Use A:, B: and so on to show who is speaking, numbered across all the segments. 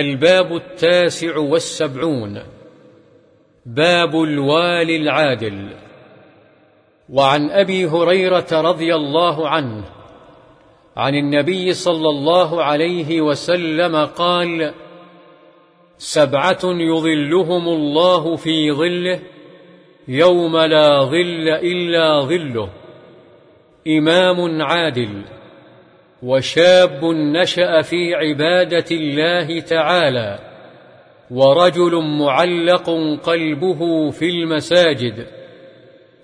A: الباب التاسع والسبعون. باب الوالي العادل. وعن أبي هريرة رضي الله عنه عن النبي صلى الله عليه وسلم قال سبعة يظلهم الله في ظله يوم لا ظل إلا ظله. إمام عادل. وشاب نشأ في عبادة الله تعالى ورجل معلق قلبه في المساجد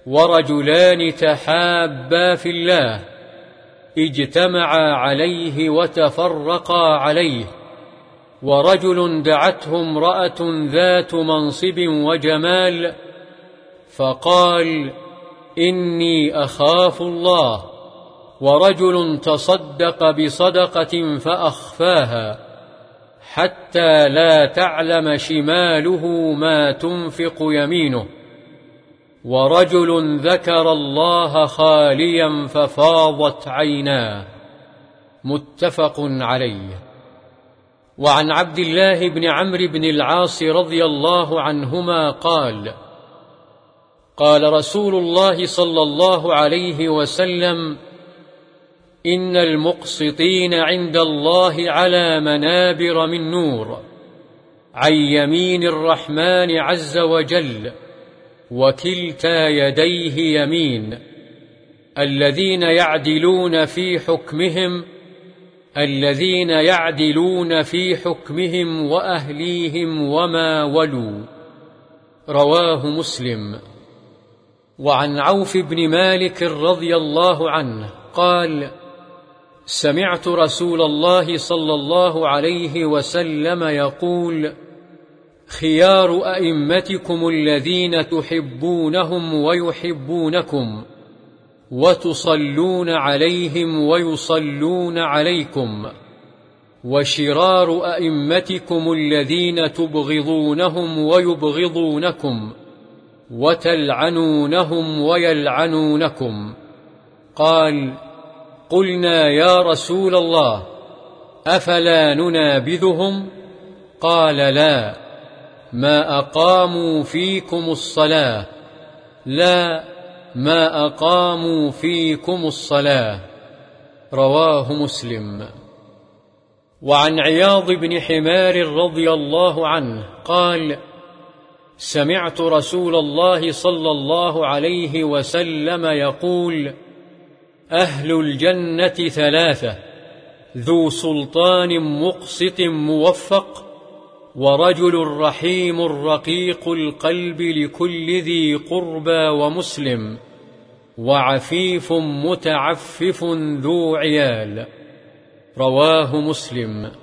A: ورجلان تحابا في الله اجتمعا عليه وتفرقا عليه ورجل دعته امرأة ذات منصب وجمال فقال إني أخاف الله ورجل تصدق بصدقة فأخفاها حتى لا تعلم شماله ما تنفق يمينه. ورجل ذكر الله خاليا ففاضت عيناه. متفق عليه. وعن عبد الله بن عمرو بن العاص رضي الله عنهما قال قال رسول الله صلى الله عليه وسلم إن المقسطين عند الله على منابر من نور عن يمين الرحمن عز وجل وكلتا يديه يمين الذين يعدلون في حكمهم الذين يعدلون في حكمهم وأهليهم وما ولوا رواه مسلم وعن عوف بن مالك رضي الله عنه قال سمعت رسول الله صلى الله عليه وسلم يقول خيار أئمتكم الذين تحبونهم ويحبونكم وتصلون عليهم ويصلون عليكم وشرار أئمتكم الذين تبغضونهم ويبغضونكم وتلعنونهم ويلعنونكم. قال قلنا يا رسول الله أفلا ننابذهم؟ قال لا ما أقاموا فيكم الصلاة. لا ما أقاموا فيكم الصلاة. رواه مسلم. وعن عياض بن حمار رضي الله عنه قال سمعت رسول الله صلى الله عليه وسلم يقول أهل الجنة ثلاثة ذو سلطان مقسط موفق ورجل رحيم رقيق القلب لكل ذي قربى ومسلم وعفيف متعفف ذو عيال. رواه مسلم.